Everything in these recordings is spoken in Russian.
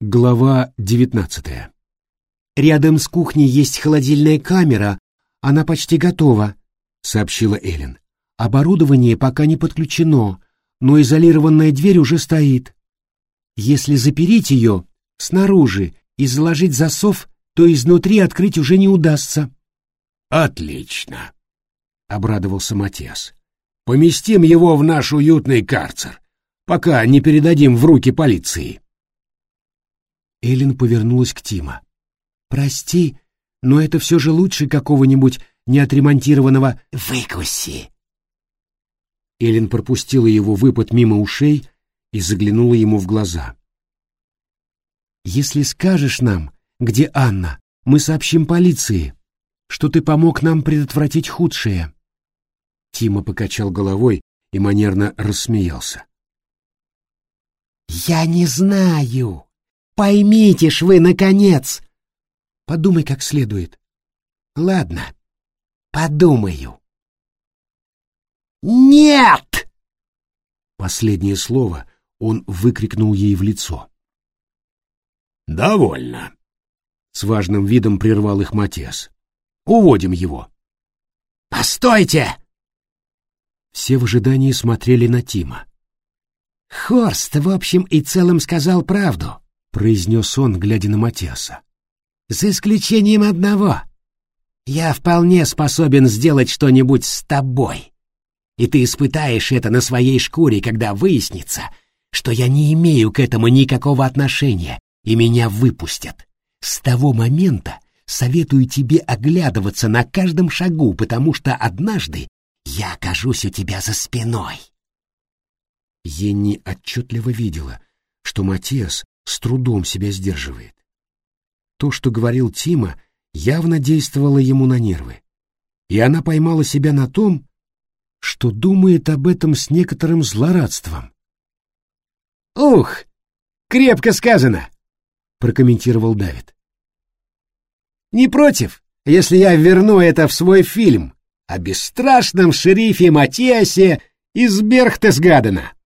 Глава девятнадцатая. «Рядом с кухней есть холодильная камера, она почти готова», — сообщила Эллен. «Оборудование пока не подключено, но изолированная дверь уже стоит. Если запереть ее снаружи и заложить засов, то изнутри открыть уже не удастся». «Отлично», — обрадовался Матиас. «Поместим его в наш уютный карцер, пока не передадим в руки полиции». Эллен повернулась к Тима. «Прости, но это все же лучше какого-нибудь неотремонтированного «Выкуси!» Эллен пропустила его выпад мимо ушей и заглянула ему в глаза. «Если скажешь нам, где Анна, мы сообщим полиции, что ты помог нам предотвратить худшее». Тима покачал головой и манерно рассмеялся. «Я не знаю. Поймите ж вы, наконец!» «Подумай как следует». «Ладно, подумаю». «Нет!» Последнее слово он выкрикнул ей в лицо. «Довольно», — с важным видом прервал их Матиас. «Уводим его». «Постойте!» Все в ожидании смотрели на Тима. «Хорст, в общем и целом, сказал правду», — произнес он, глядя на Матиаса. «За исключением одного. Я вполне способен сделать что-нибудь с тобой. И ты испытаешь это на своей шкуре, когда выяснится, что я не имею к этому никакого отношения, и меня выпустят. С того момента советую тебе оглядываться на каждом шагу, потому что однажды я окажусь у тебя за спиной. Енни отчетливо видела, что Матиас с трудом себя сдерживает. То, что говорил Тима, явно действовало ему на нервы, и она поймала себя на том, что думает об этом с некоторым злорадством. «Ух, крепко сказано!» — прокомментировал Давид. «Не против, если я верну это в свой фильм о бесстрашном шерифе Матиасе из Берхтесгадена?»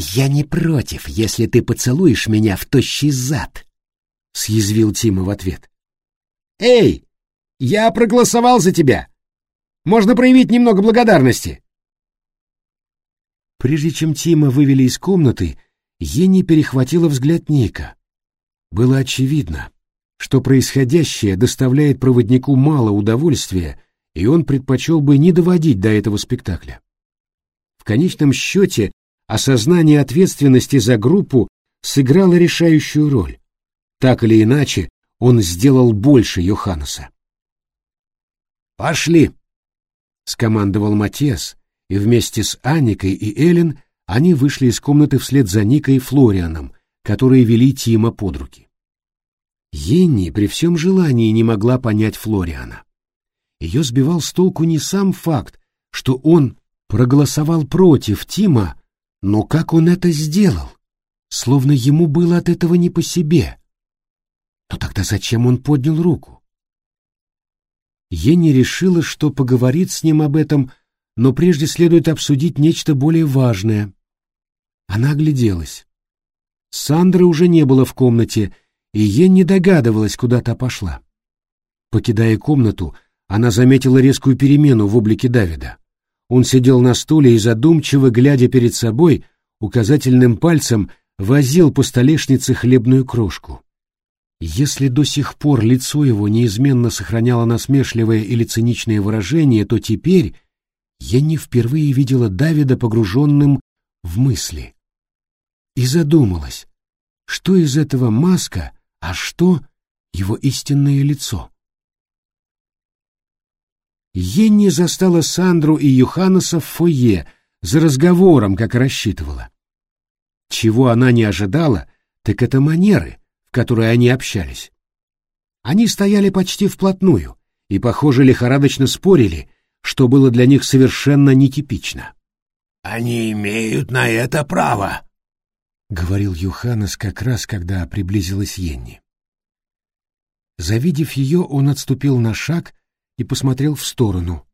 «Я не против, если ты поцелуешь меня в тощий зад», — съязвил Тима в ответ. «Эй, я проголосовал за тебя. Можно проявить немного благодарности». Прежде чем Тима вывели из комнаты, Ени перехватила взгляд Ника. Было очевидно, что происходящее доставляет проводнику мало удовольствия, и он предпочел бы не доводить до этого спектакля. В конечном счете, осознание ответственности за группу сыграло решающую роль. Так или иначе, он сделал больше Йоханнеса. «Пошли!» — скомандовал Матиас, и вместе с Анникой и Эллен они вышли из комнаты вслед за Никой и Флорианом, которые вели Тима под руки. Енни при всем желании не могла понять Флориана. Ее сбивал с толку не сам факт, что он проголосовал против Тима, но как он это сделал? Словно ему было от этого не по себе. Но тогда зачем он поднял руку? Енни решила, что поговорит с ним об этом, но прежде следует обсудить нечто более важное. Она огляделась. Сандры уже не было в комнате, и Енни догадывалась, куда та пошла. Покидая комнату, она заметила резкую перемену в облике Давида. Он сидел на стуле и задумчиво, глядя перед собой, указательным пальцем возил по столешнице хлебную крошку. Если до сих пор лицо его неизменно сохраняло насмешливое или циничное выражение, то теперь я не впервые видела Давида погруженным в мысли. И задумалась, что из этого маска, а что его истинное лицо. Енни застала Сандру и Юханаса в фойе за разговором, как рассчитывала. Чего она не ожидала, так это манеры, в которые они общались. Они стояли почти вплотную и, похоже, лихорадочно спорили, что было для них совершенно нетипично. «Они имеют на это право», — говорил Юханес как раз, когда приблизилась Енни. Завидев ее, он отступил на шаг и посмотрел в сторону.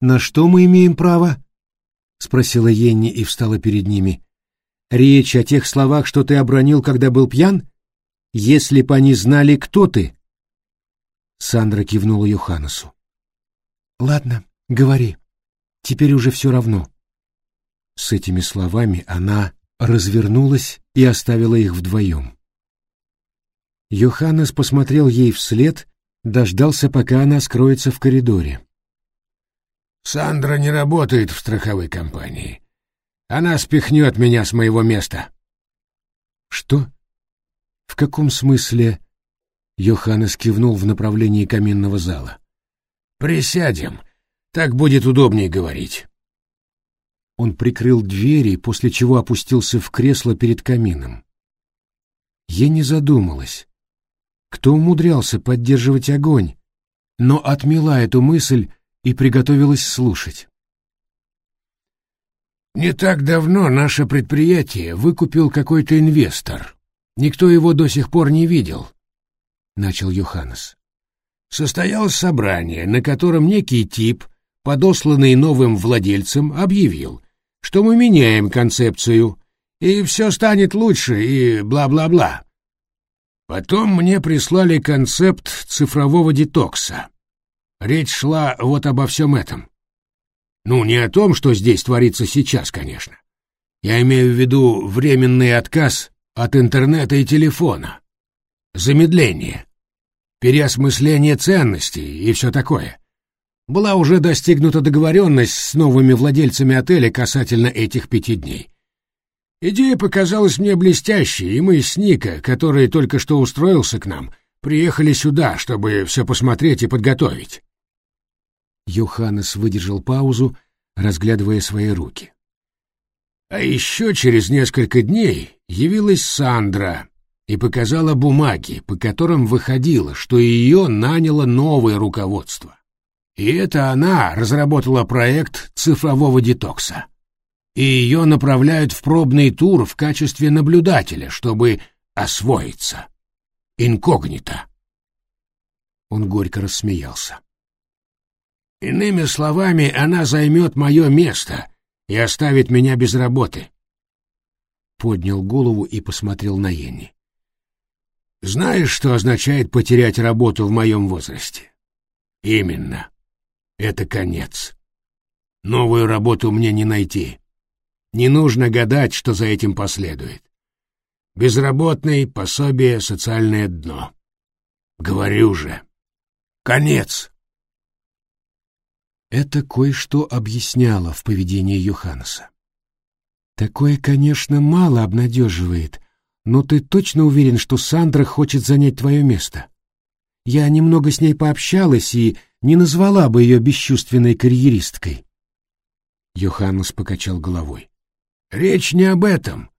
«На что мы имеем право?» — спросила Енни и встала перед ними. Речь о тех словах, что ты обронил, когда был пьян? Если бы они знали, кто ты. Сандра кивнула Йоханнесу. Ладно, говори. Теперь уже все равно. С этими словами она развернулась и оставила их вдвоем. Йоханнес посмотрел ей вслед, дождался, пока она скроется в коридоре. «Сандра не работает в страховой компании. Она спихнет меня с моего места». «Что? В каком смысле?» Йоханнес кивнул в направлении каминного зала. «Присядем. Так будет удобнее говорить». Он прикрыл двери, после чего опустился в кресло перед камином. Я не задумалась. Кто умудрялся поддерживать огонь? Но отмела эту мысль и приготовилась слушать. «Не так давно наше предприятие выкупил какой-то инвестор. Никто его до сих пор не видел», — начал Йоханнес. «Состоялось собрание, на котором некий тип, подосланный новым владельцем, объявил, что мы меняем концепцию, и все станет лучше, и бла-бла-бла. Потом мне прислали концепт цифрового детокса. Речь шла вот обо всем этом. Ну, не о том, что здесь творится сейчас, конечно. Я имею в виду временный отказ от интернета и телефона, замедление, переосмысление ценностей и все такое была уже достигнута договоренность с новыми владельцами отеля касательно этих пяти дней. Идея показалась мне блестящей, и мы с Ника, который только что устроился к нам, приехали сюда, чтобы все посмотреть и подготовить. Йоханнес выдержал паузу, разглядывая свои руки. А еще через несколько дней явилась Сандра и показала бумаги, по которым выходило, что ее наняло новое руководство. И это она разработала проект цифрового детокса. И ее направляют в пробный тур в качестве наблюдателя, чтобы освоиться. Инкогнито. Он горько рассмеялся. Иными словами, она займет мое место и оставит меня без работы. Поднял голову и посмотрел на Йенни. Знаешь, что означает потерять работу в моем возрасте? Именно это конец. Новую работу мне не найти. Не нужно гадать, что за этим последует. Безработный, пособие, социальное дно. Говорю же. Конец. Это кое-что объясняло в поведении Йоханнеса. Такое, конечно, мало обнадеживает, но ты точно уверен, что Сандра хочет занять твое место? Я немного с ней пообщалась и не назвала бы ее бесчувственной карьеристкой. Йоханнес покачал головой. Речь не об этом.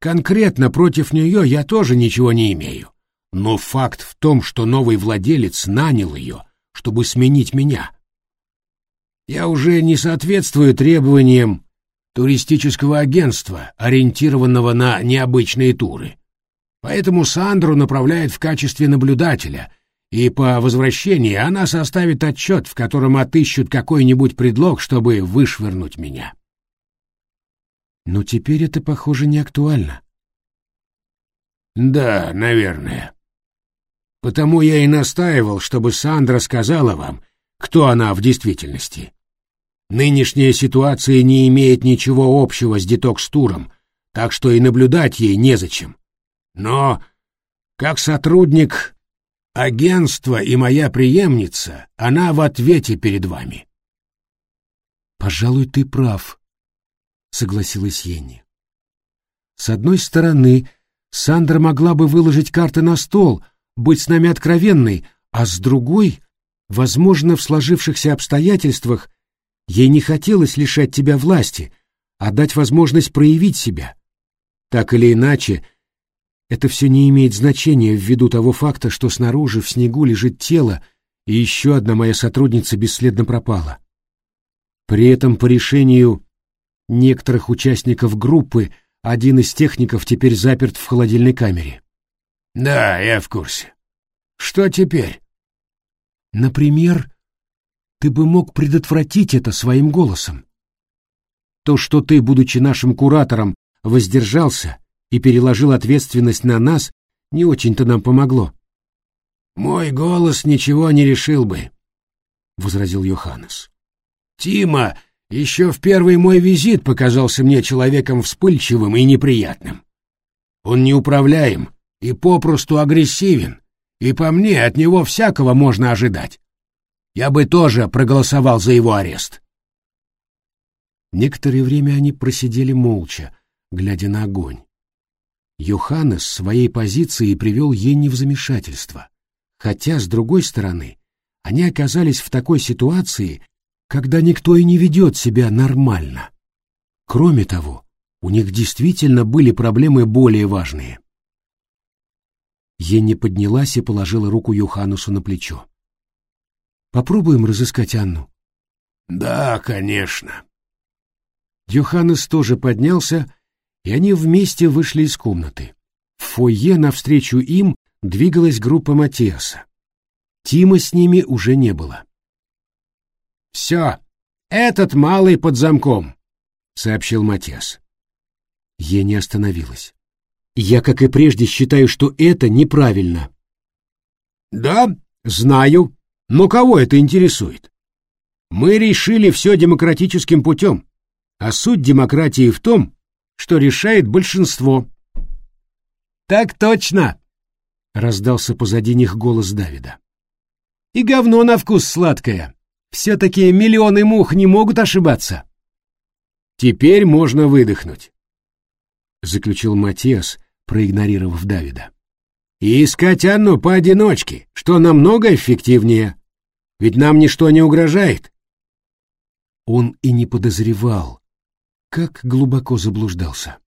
Конкретно против нее я тоже ничего не имею. Но факт в том, что новый владелец нанял ее, чтобы сменить меня. Я уже не соответствую требованиям туристического агентства, ориентированного на необычные туры. Поэтому Сандру направляют в качестве наблюдателя, и по возвращении она составит отчет, в котором отыщут какой-нибудь предлог, чтобы вышвырнуть меня. Но теперь это, похоже, не актуально. Да, наверное. Потому я и настаивал, чтобы Сандра сказала вам, кто она в действительности. Нынешняя ситуация не имеет ничего общего с детокс-туром, так что и наблюдать ей незачем. Но, как сотрудник Агентство и моя преемница, она в ответе перед вами. Пожалуй, ты прав, согласилась Йенни. С одной стороны, Сандра могла бы выложить карты на стол, быть с нами откровенной, а с другой, возможно, в сложившихся обстоятельствах ей не хотелось лишать тебя власти, а дать возможность проявить себя. Так или иначе, это все не имеет значения ввиду того факта, что снаружи в снегу лежит тело, и еще одна моя сотрудница бесследно пропала. При этом по решению некоторых участников группы один из техников теперь заперт в холодильной камере. Да, я в курсе. Что теперь? Например, ты бы мог предотвратить это своим голосом. То, что ты, будучи нашим куратором, воздержался и переложил ответственность на нас, не очень-то нам помогло. «Мой голос ничего не решил бы», — возразил Йоханнес. «Тима еще в первый мой визит показался мне человеком вспыльчивым и неприятным. Он неуправляем и попросту агрессивен, и по мне от него всякого можно ожидать. Я бы тоже проголосовал за его арест». Некоторое время они просидели молча, глядя на огонь. Йоханнес своей позицией привел Йенни в замешательство, хотя, с другой стороны, они оказались в такой ситуации, когда никто и не ведет себя нормально. Кроме того, у них действительно были проблемы более важные. Йенни поднялась и положила руку Йоханнесу на плечо. «Попробуем разыскать Анну?» «Да, конечно», Йоханнес тоже поднялся, и они вместе вышли из комнаты. В фойе навстречу им двигалась группа Матиаса. Тима с ними уже не было. «Все, этот малый под замком», — сообщил Матиас. Я не остановилась. «Я, как и прежде, считаю, что это неправильно». «Да, знаю, но кого это интересует? Мы решили все демократическим путем. А суть демократии в том, что решает большинство. Так точно, раздался позади них голос Давида. И говно на вкус сладкое. Все-таки миллионы мух не могут ошибаться. Теперь можно выдохнуть, заключил Матиас, проигнорировав Давида. И искать Анну поодиночке, что намного эффективнее. Ведь нам ничто не угрожает. Он и не подозревал, как глубоко заблуждался.